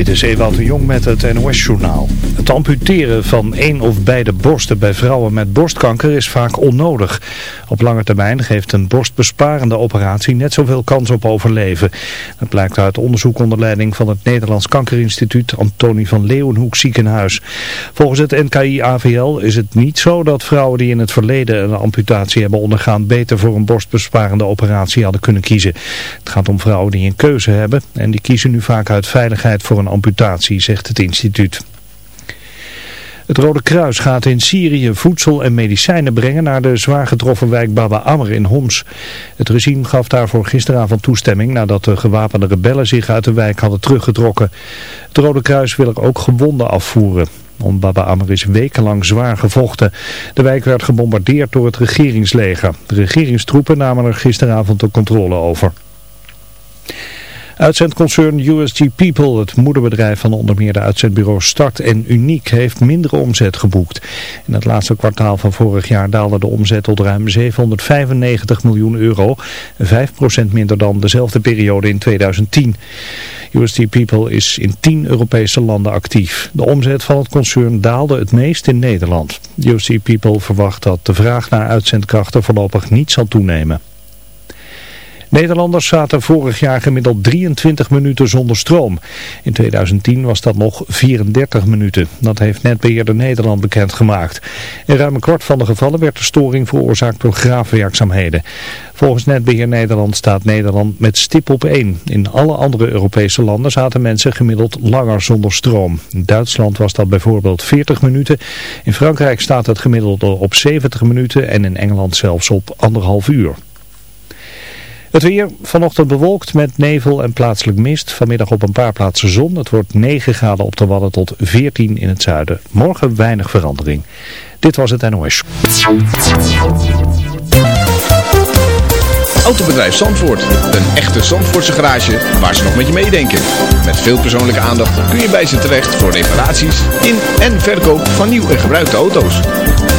Dit is Ewout de Jong met het NOS-journaal. Het amputeren van één of beide borsten bij vrouwen met borstkanker is vaak onnodig. Op lange termijn geeft een borstbesparende operatie net zoveel kans op overleven. Dat blijkt uit onderzoek onder leiding van het Nederlands Kankerinstituut Antonie van Leeuwenhoek ziekenhuis. Volgens het NKI-AVL is het niet zo dat vrouwen die in het verleden een amputatie hebben ondergaan beter voor een borstbesparende operatie hadden kunnen kiezen. Het gaat om vrouwen die een keuze hebben en die kiezen nu vaak uit veiligheid voor een amputatie, zegt het instituut. Het Rode Kruis gaat in Syrië voedsel en medicijnen brengen naar de zwaar getroffen wijk Baba Amr in Homs. Het regime gaf daarvoor gisteravond toestemming nadat de gewapende rebellen zich uit de wijk hadden teruggetrokken. Het Rode Kruis wil er ook gewonden afvoeren. Om Baba Amr is wekenlang zwaar gevochten. De wijk werd gebombardeerd door het regeringsleger. De regeringstroepen namen er gisteravond de controle over. Uitzendconcern USG People, het moederbedrijf van onder meer de uitzendbureaus Start en Uniek, heeft minder omzet geboekt. In het laatste kwartaal van vorig jaar daalde de omzet tot ruim 795 miljoen euro, 5% minder dan dezelfde periode in 2010. USG People is in 10 Europese landen actief. De omzet van het concern daalde het meest in Nederland. USG People verwacht dat de vraag naar uitzendkrachten voorlopig niet zal toenemen. Nederlanders zaten vorig jaar gemiddeld 23 minuten zonder stroom. In 2010 was dat nog 34 minuten. Dat heeft Netbeheerder Nederland bekendgemaakt. In ruim een kwart van de gevallen werd de storing veroorzaakt door graafwerkzaamheden. Volgens Netbeheer Nederland staat Nederland met stip op 1. In alle andere Europese landen zaten mensen gemiddeld langer zonder stroom. In Duitsland was dat bijvoorbeeld 40 minuten. In Frankrijk staat het gemiddelde op 70 minuten en in Engeland zelfs op anderhalf uur. Het weer vanochtend bewolkt met nevel en plaatselijk mist. Vanmiddag op een paar plaatsen zon. Het wordt 9 graden op de Wadden tot 14 in het zuiden. Morgen weinig verandering. Dit was het NOS. Autobedrijf Zandvoort. Een echte Zandvoortse garage waar ze nog met je meedenken. Met veel persoonlijke aandacht kun je bij ze terecht voor reparaties in en verkoop van nieuw en gebruikte auto's.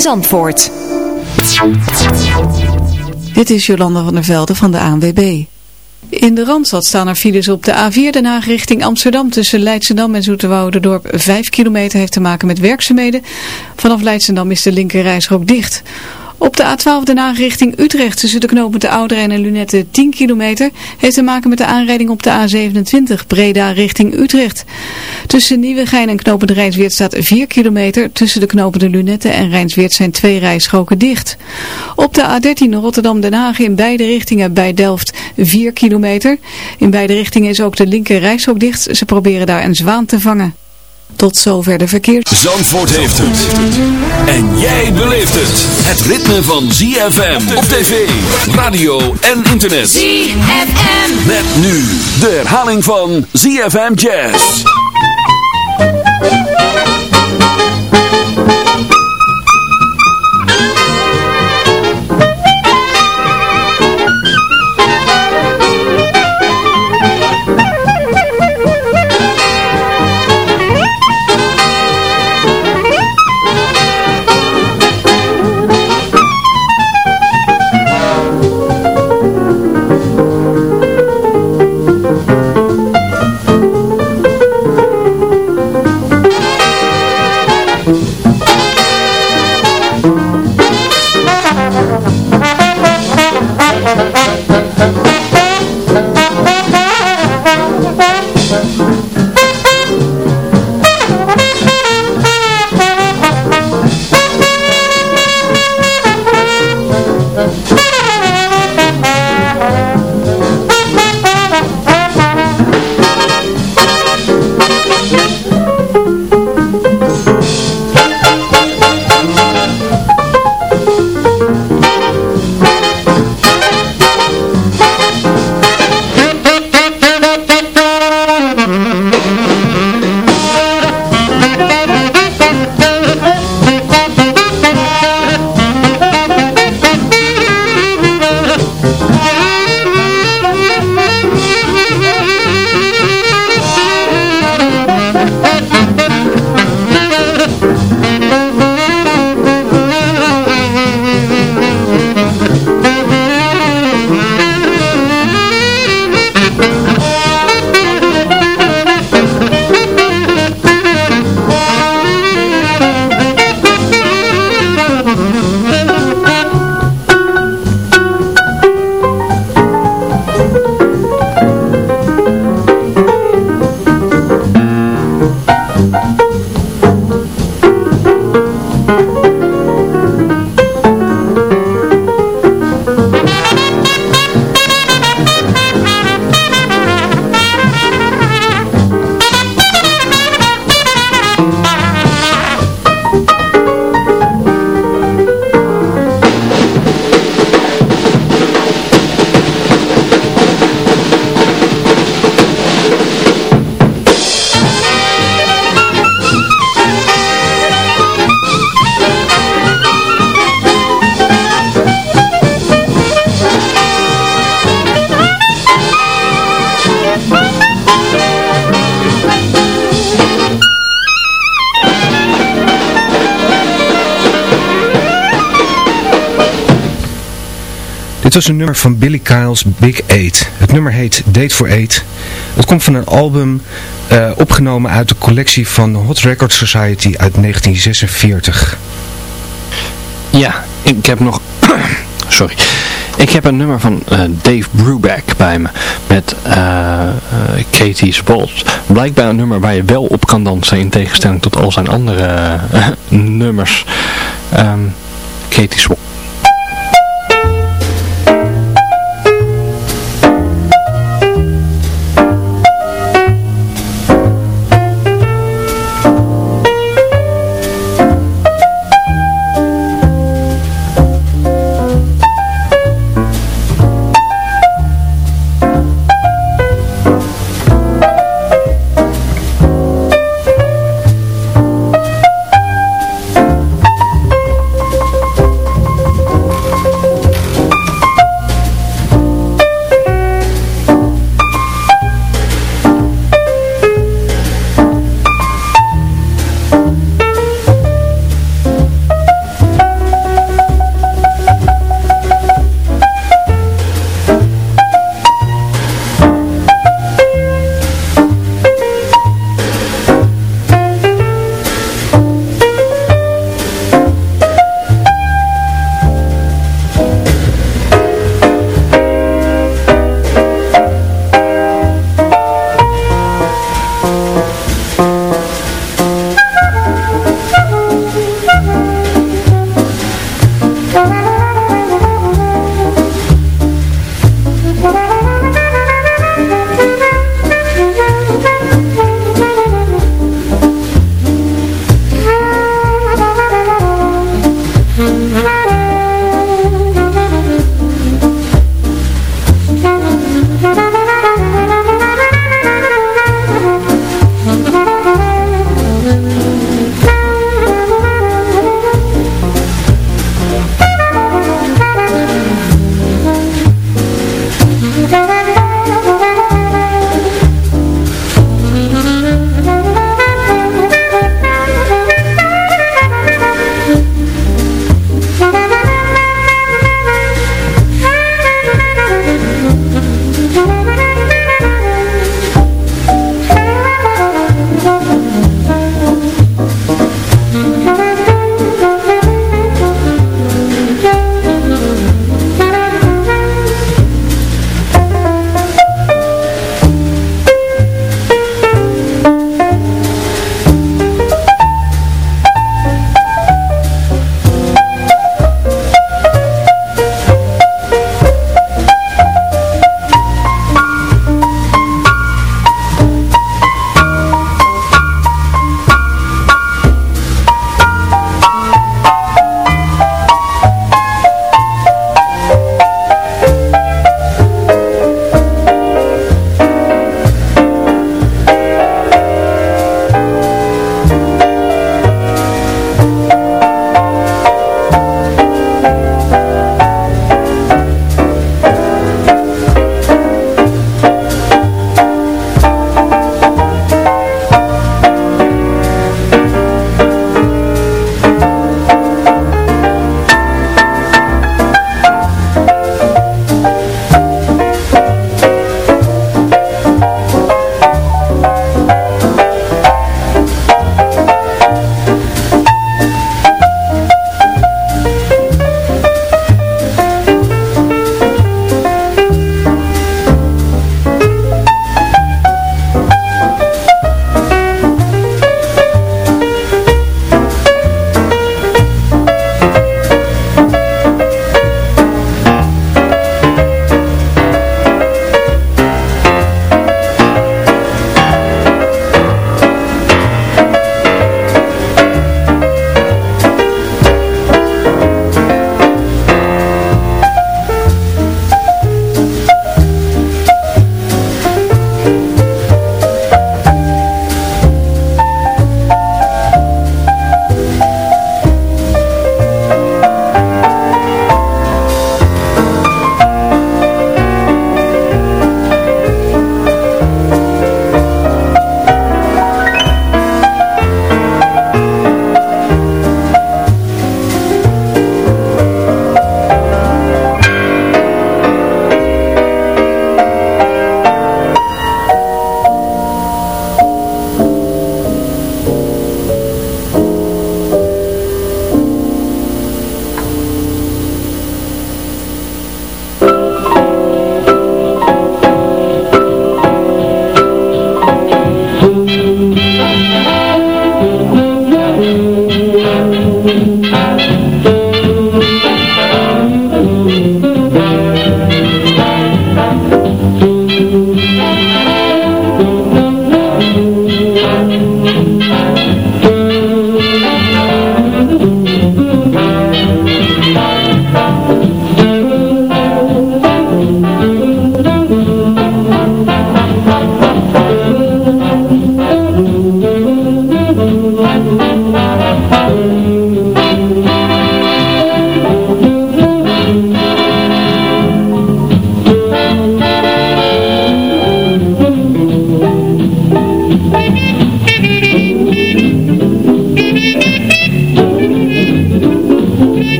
Zandvoort. Dit is Jolanda van der Velde van de ANWB. In de Randstad staan er files op de A4 Den Haag richting Amsterdam tussen Leidschendam en Dorp 5 kilometer heeft te maken met werkzaamheden. Vanaf Leidschendam is de linker dicht. Op de A12 Den Haag richting Utrecht tussen de knopen de Ouderen en Lunette 10 kilometer heeft te maken met de aanrijding op de A27 Breda richting Utrecht. Tussen Nieuwegein en knopen Rijnsweert staat 4 kilometer. Tussen de knopen de Lunette en Rijnsweert zijn twee rijstroken dicht. Op de A13 Rotterdam-Den Haag in beide richtingen bij Delft 4 kilometer. In beide richtingen is ook de linker rijstrook dicht. Ze proberen daar een zwaan te vangen. Tot zover de verkeer. Zandvoort heeft het. En jij beleeft het. Het ritme van ZFM op tv, radio en internet. ZFM. Met nu de herhaling van ZFM Jazz. Is een nummer van Billy Kyle's Big Eight. Het nummer heet Date for Eight. Het komt van een album uh, opgenomen uit de collectie van Hot Record Society uit 1946. Ja, ik heb nog... Sorry. Ik heb een nummer van uh, Dave Brubeck bij me. Met uh, uh, Katie Spolz. Blijkbaar een nummer waar je wel op kan dansen. In tegenstelling tot al zijn andere nummers. Um, Katie Spolz.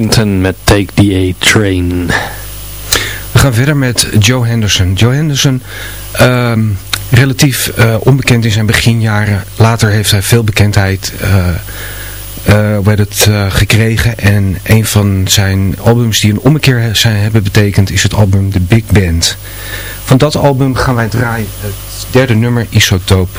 Queen met Take the A-Train. We gaan verder met Joe Henderson. Joe Henderson, ehm, relatief uh, onbekend in zijn beginjaren. Later heeft hij veel bekendheid uh, uh, het, gekregen. En een van zijn albums die een ommekeer zijn, hebben betekend is het album The Big Band. Van dat album gaan wij draaien het derde nummer Isotope.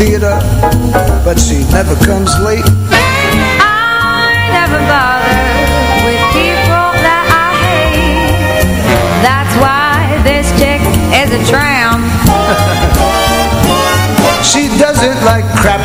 Theater, but she never comes late. I never bother with people that I hate. That's why this chick is a tramp. she doesn't like crap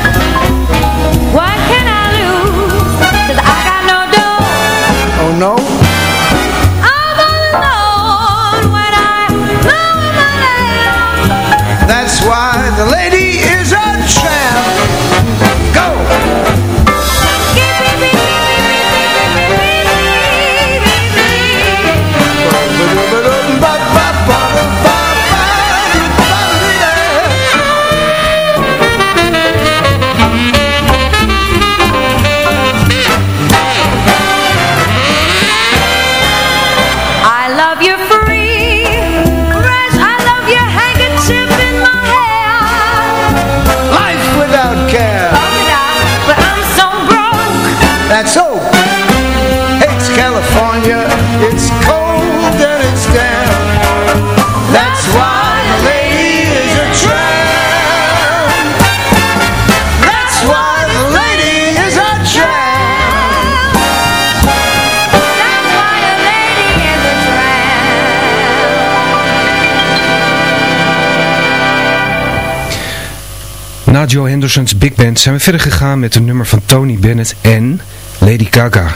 Joe Henderson's Big Band zijn we verder gegaan met een nummer van Tony Bennett en Lady Gaga.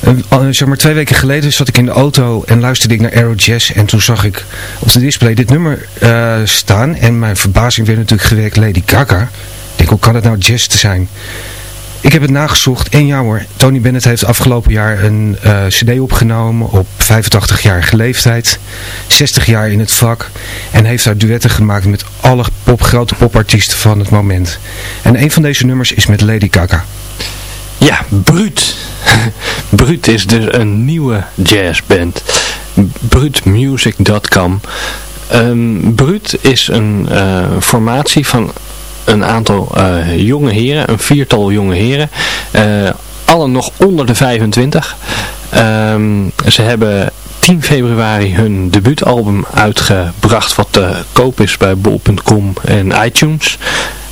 Een- zeg maar twee weken geleden zat ik in de auto en luisterde ik naar Aero Jazz en toen zag ik op de display dit nummer eh, staan en mijn verbazing werd natuurlijk gewekt Lady Gaga. Ik denk, hoe kan het nou jazz te zijn? Ik heb het nagezocht en ja hoor, Tony Bennett heeft afgelopen jaar een eh, cd opgenomen op 85-jarige leeftijd, 60 jaar in het vak en heeft daar duetten gemaakt met alle pop, grote popartiesten van het moment. En een van deze nummers is met Lady Gaga. Ja, Bruut. Bruut is dus een nieuwe jazzband. Bruutmusic.com Ehm Bruut is een eh, formatie van een aantal eh, jonge heren, een viertal jonge heren. eh allen nog onder de 25. Ehm, ze hebben 10 februari hun debuutalbum uitgebracht wat te koop is bij bol.com en iTunes.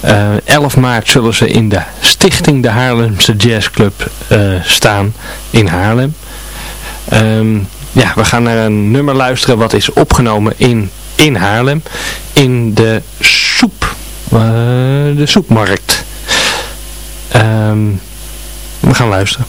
Eh 11 maart zullen ze in de Stichting de Haarlemse Jazz Club eh, staan in Haarlem. Ehm, ja, we gaan naar een nummer luisteren wat is opgenomen in, in Haarlem. In de soep. Eh, de soepmarkt. Ehm, we gaan luisteren.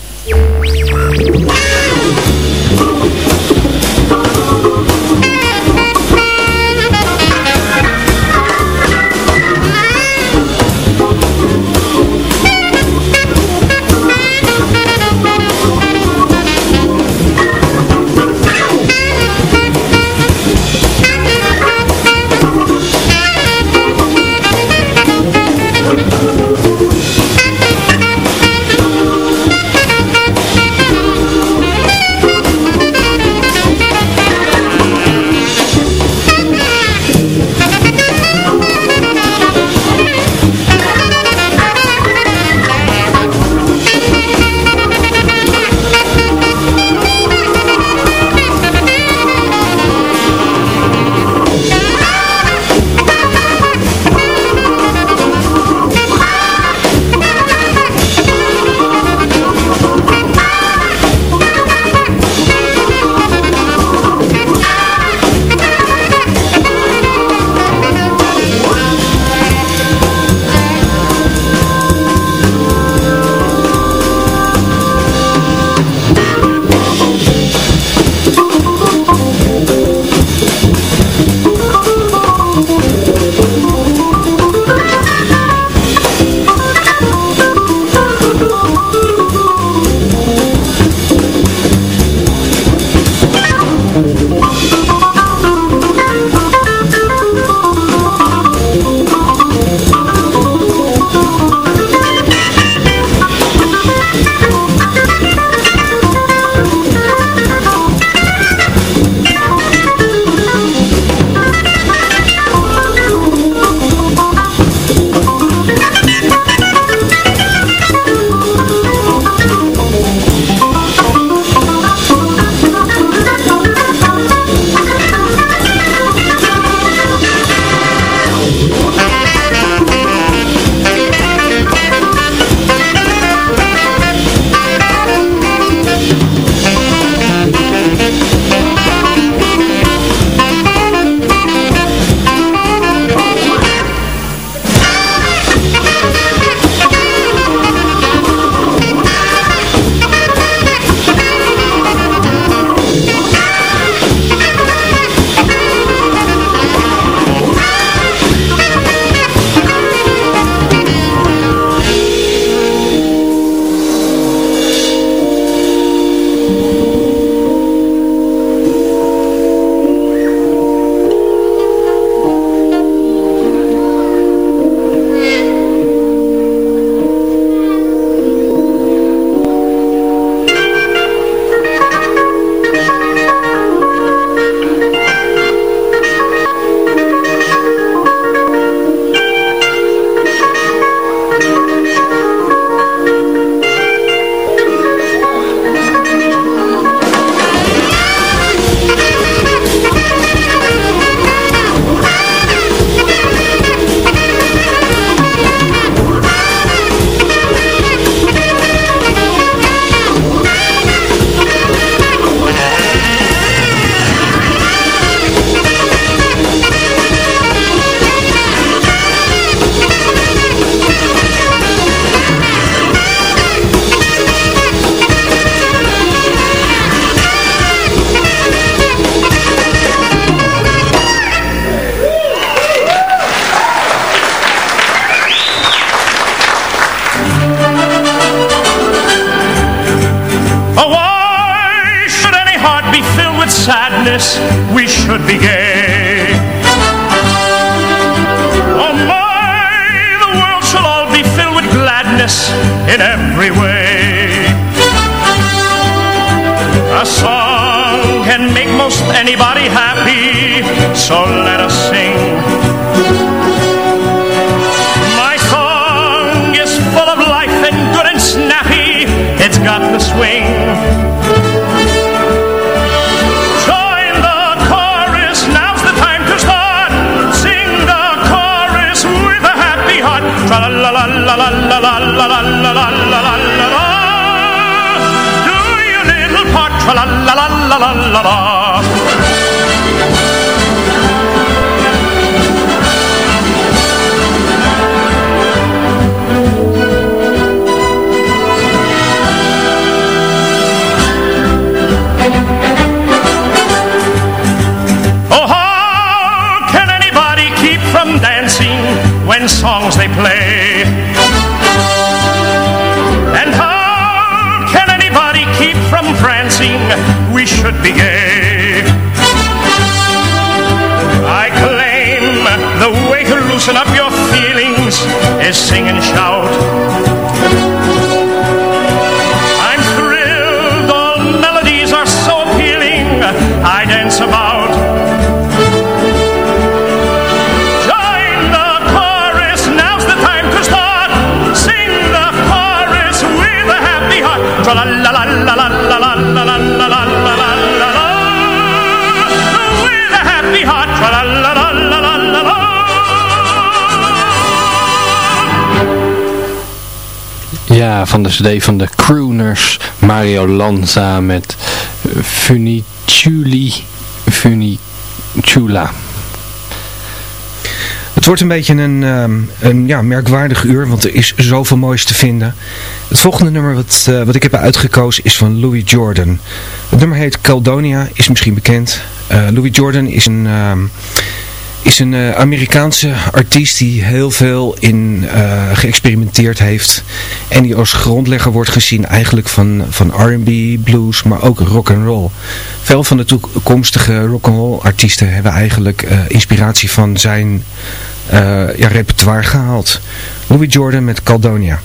La la la la la la la la la la la. Do your little part. La la la la la la la. Oh, how can anybody keep from dancing when songs they play? Should be. I claim the way to loosen up your feelings is sing and shout. Van de cd van de Crooners, Mario Lanza met eh, Funiculi, Funicula. Het wordt een beetje een, ehm, een ja, merkwaardig uur, want er is zoveel moois te vinden. Het volgende nummer wat, eh, wat ik heb uitgekozen is van Louis Jordan. Het nummer heet Caldonia, is misschien bekend. Eh, Louis Jordan is een, ehm, is een eh, Amerikaanse artiest die heel veel in eh, geëxperimenteerd heeft. En die als grondlegger wordt gezien eigenlijk van, van R&B, blues, maar ook rock and roll. Veel van de toekomstige rock and roll artiesten hebben eigenlijk eh, inspiratie van zijn ja, repertoire gehaald. Louis Jordan met Caldonia.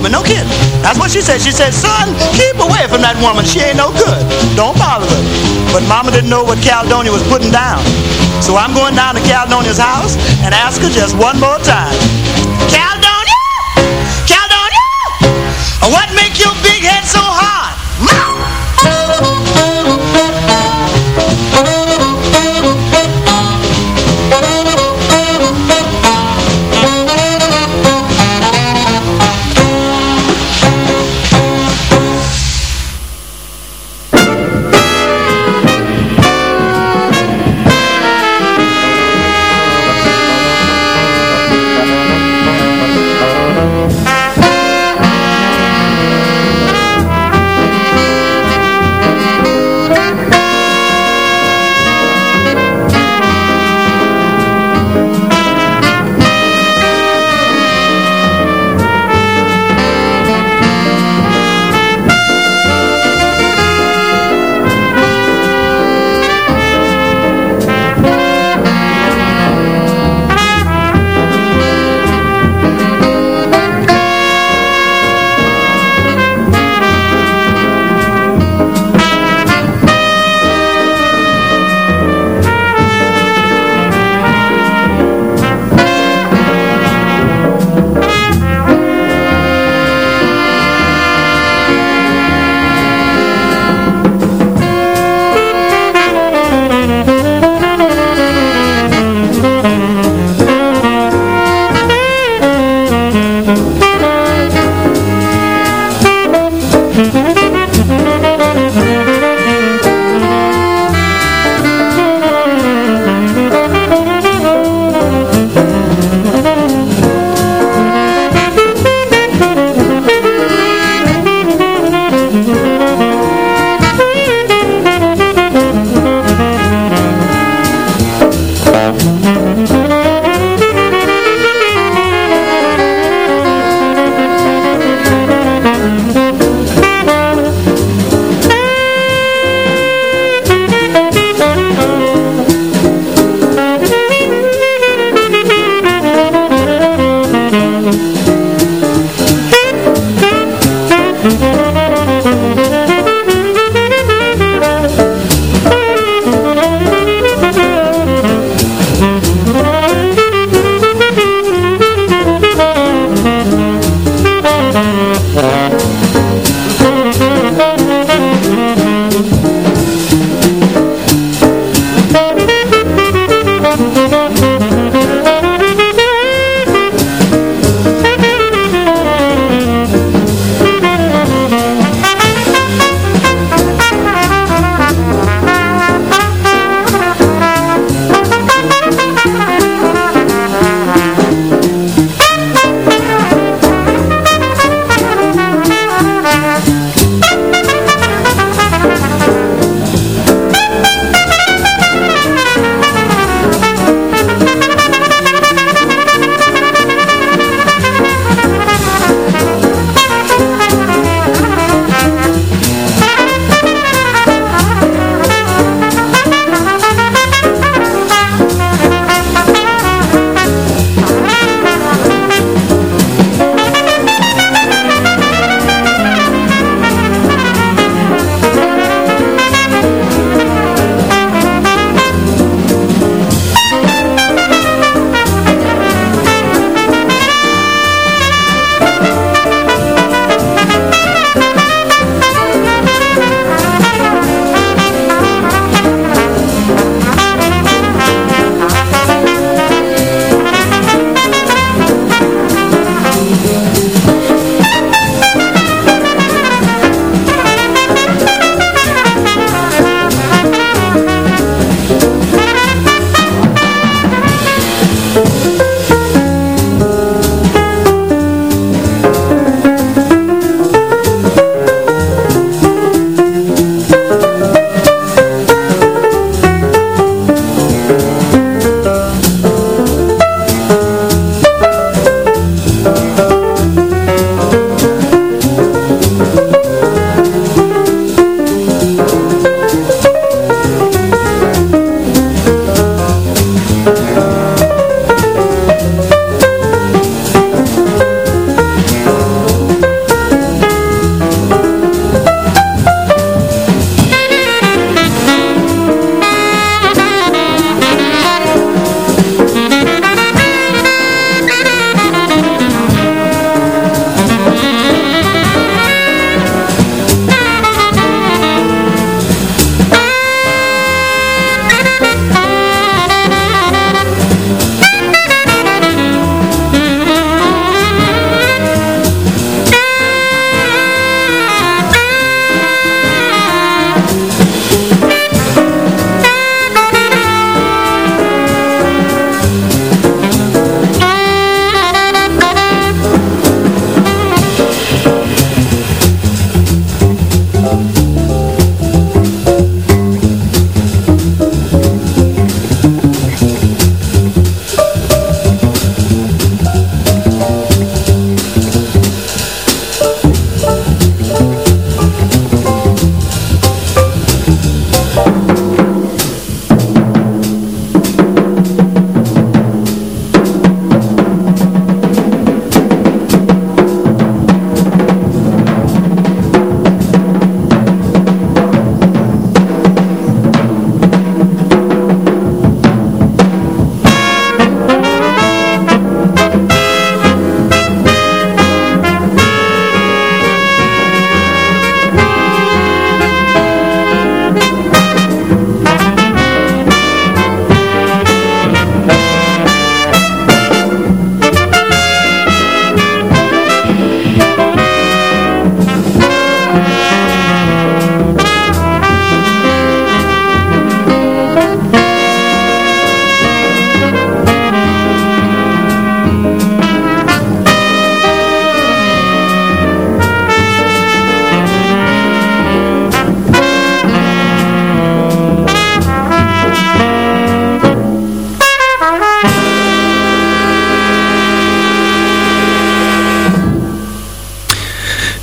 Me, no kidding. That's what she said. She said, son, keep away from that woman. She ain't no good. Don't bother her. But mama didn't know what Caledonia was putting down. So I'm going down to Caledonia's house and ask her just one more time. Caledonia! Caledonia! What make your big head so hard?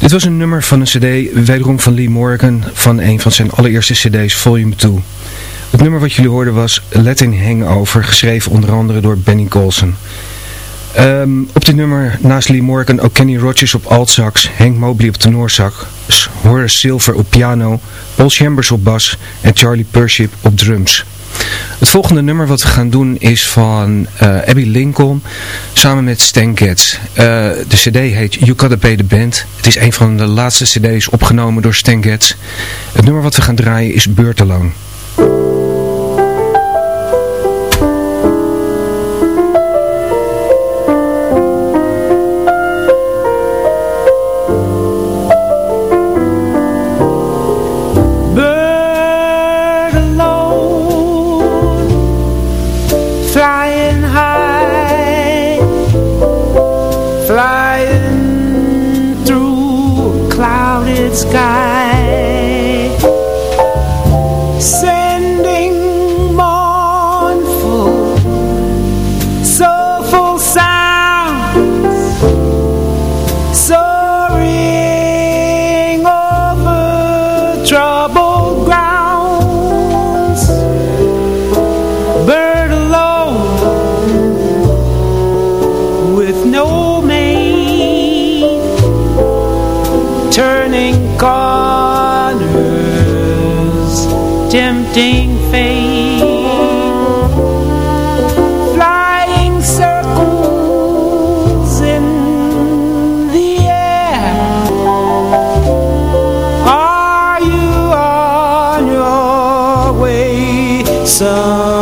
Dit was een nummer van een cd, wederom van Lee Morgan, van een van zijn allereerste cd's, Volume 2. Het nummer wat jullie hoorden was Letting Hangover, geschreven onder andere door Benny Colson. Ehm, op dit nummer naast Lee Morgan ook Kenny Rogers op altsax, Hank Mobley op tenorsax, Horace Silver op piano, Paul Chambers op bas en Charlie Pership op drums. Het volgende nummer wat we gaan doen is van uh, Abby Lincoln samen met Stan Getz. Uh, de cd heet You Gotta Pay the Band. Het is een van de laatste cd's opgenomen door Stan Getz. Het nummer wat we gaan draaien is Beurteloon.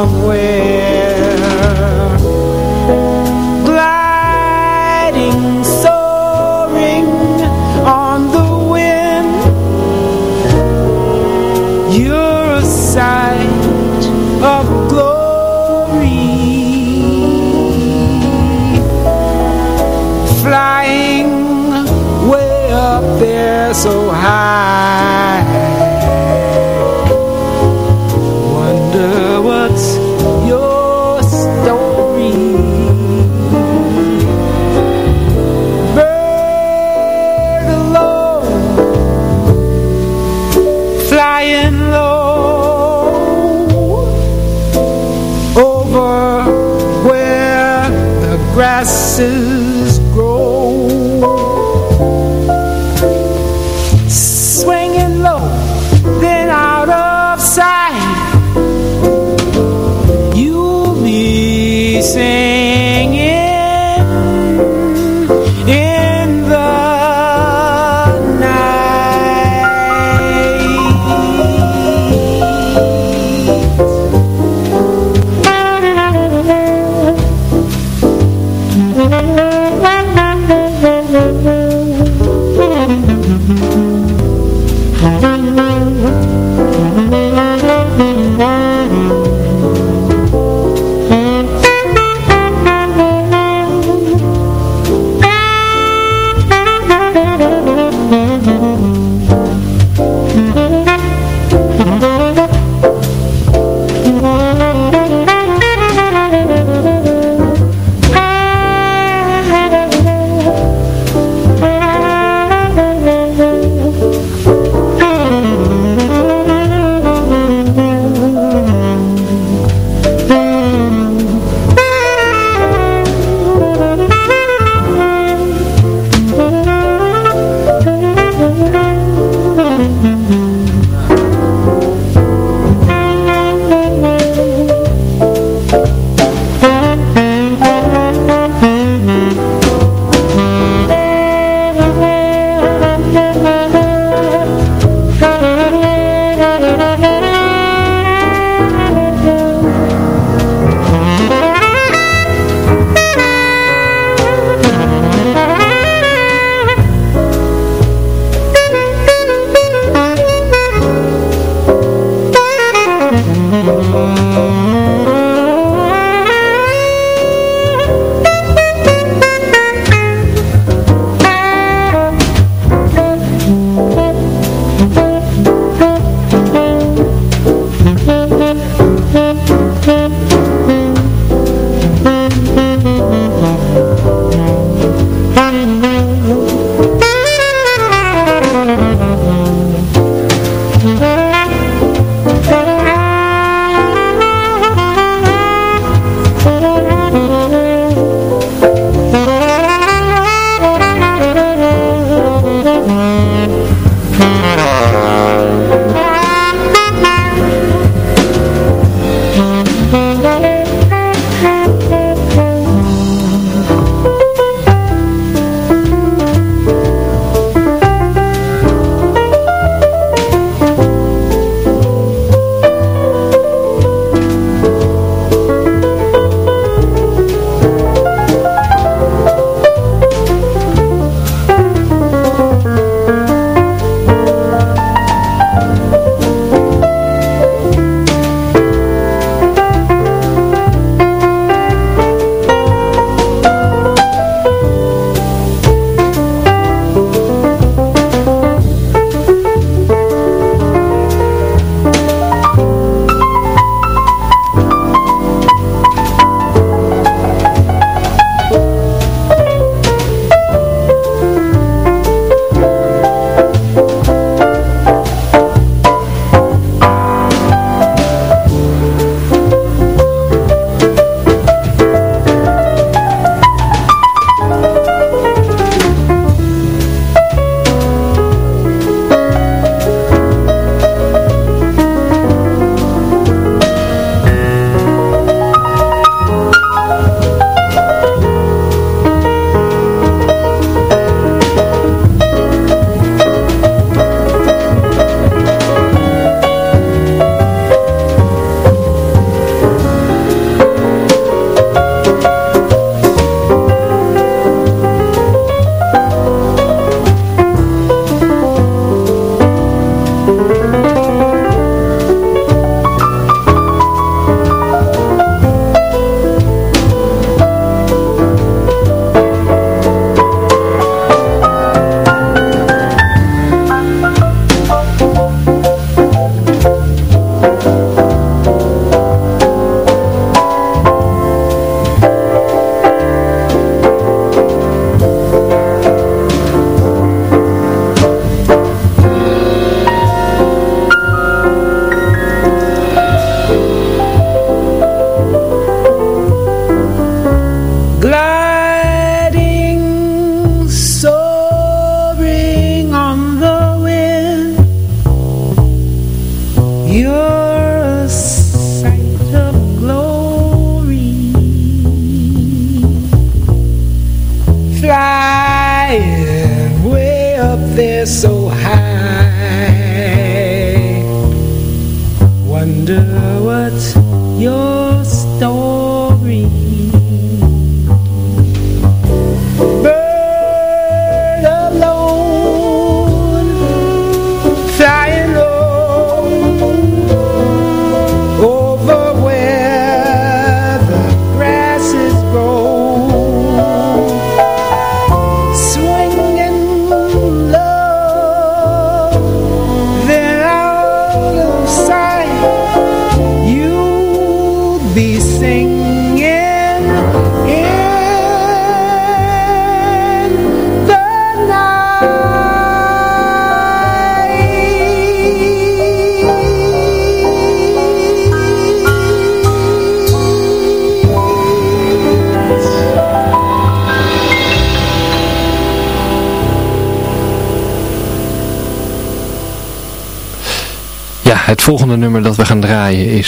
somewhere.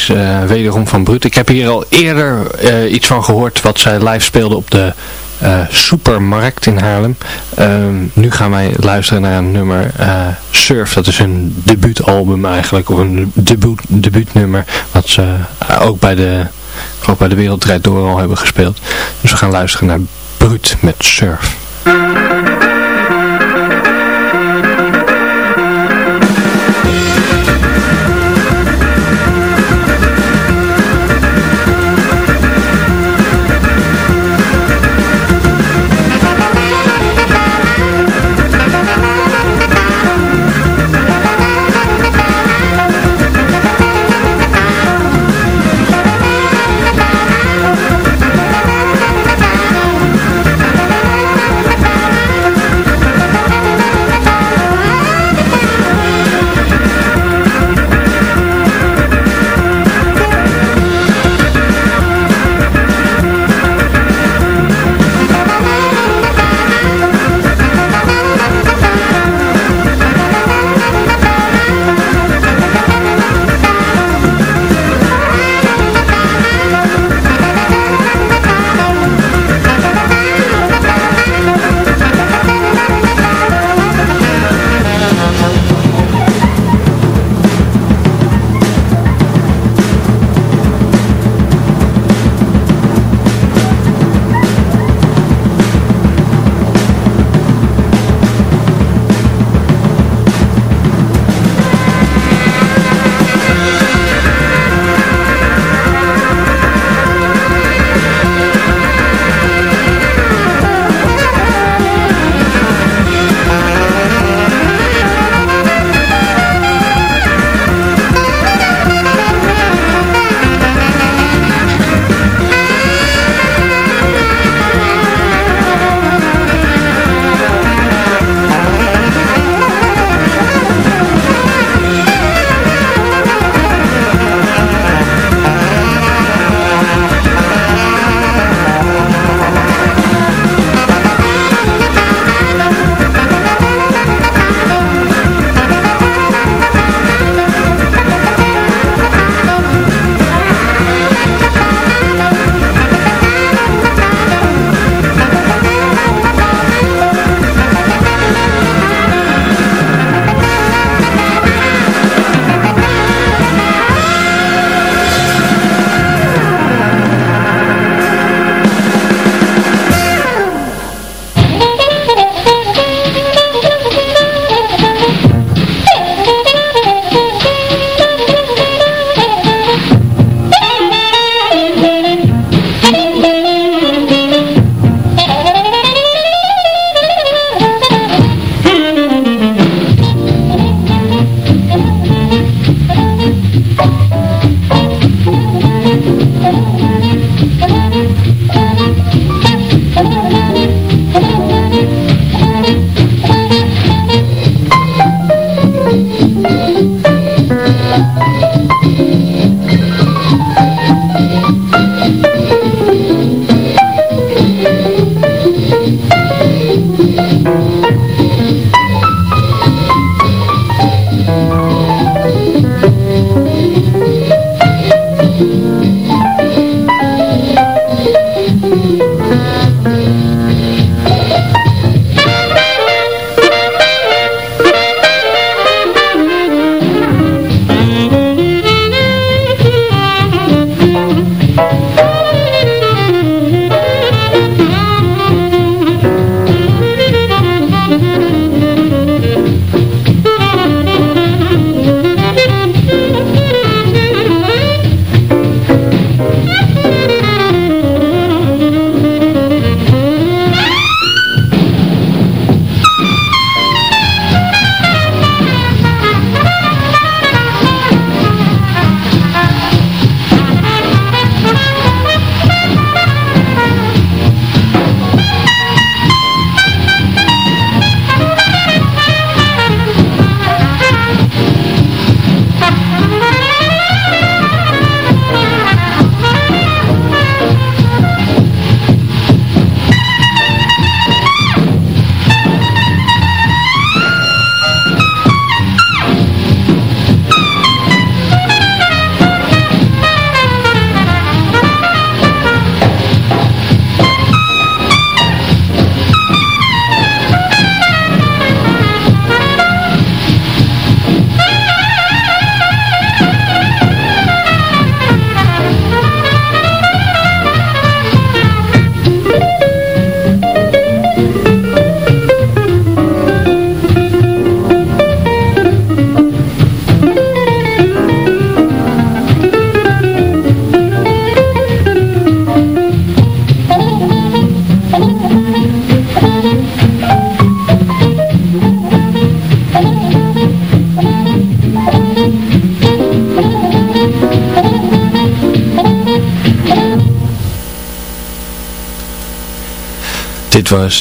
Eh, wederom van Brut. Ik heb hier al eerder eh, iets van gehoord wat zij live speelde op de eh, Supermarkt in Haarlem. Ehm, nu gaan wij luisteren naar een nummer Surf. Dat is een debuutalbum eigenlijk, of een debuut, debuutnummer wat ze ook bij de, geloof bij de Wereldrijd Door al hebben gespeeld. Dus we gaan luisteren naar Brut met Surf.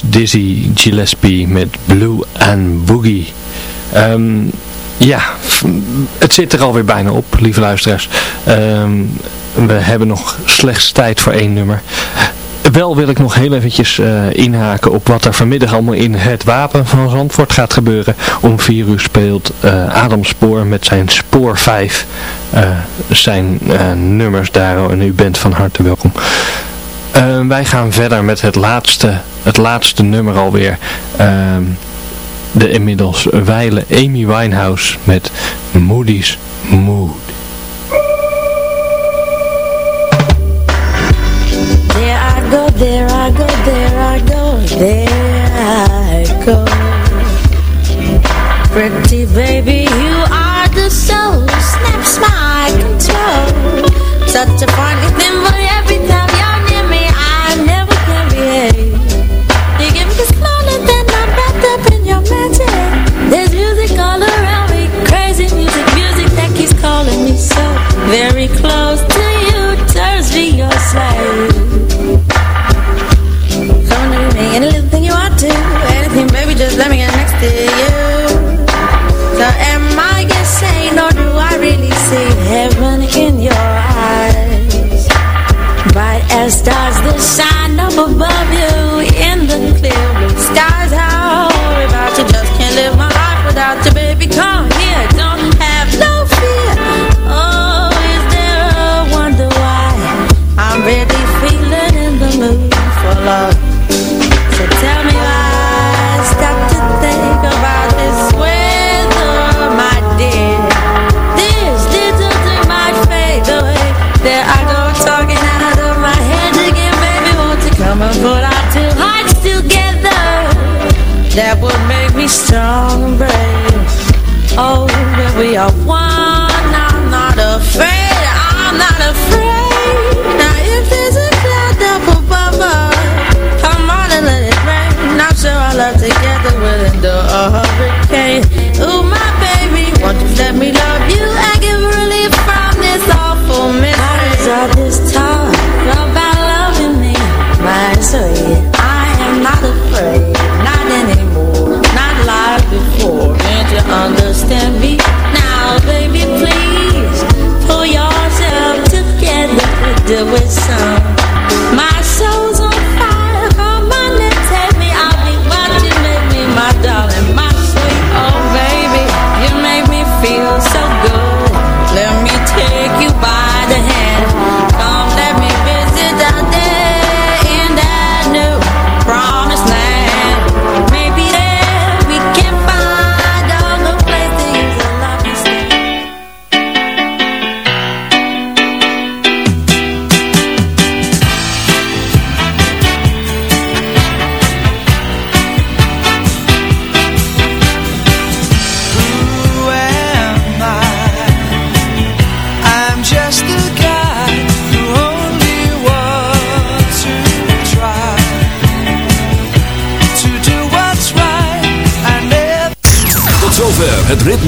Dizzy Gillespie met Blue and Boogie. Ehm, ja, het zit er alweer bijna op, lieve luisteraars. Ehm, we hebben nog slechts tijd voor één nummer. Wel wil ik nog heel eventjes uh, inhaken op wat er vanmiddag allemaal in het Wapen van Zandvoort gaat gebeuren. Om vier uur speelt uh, Adam Spoor met zijn Spoor 5 uh, eh, zijn nummers daar en u bent van harte welkom. Wij gaan verder met het laatste, het laatste nummer alweer. Ehm, de inmiddels wijle Amy Winehouse met Moody's Mood. there I go, there I go, there I go. Pretty baby, you are the soul, snaps my control. Such a Any little thing you want to Anything, baby, just let me get next to you. So am I insane or do I really see heaven in your eyes? Bright as stars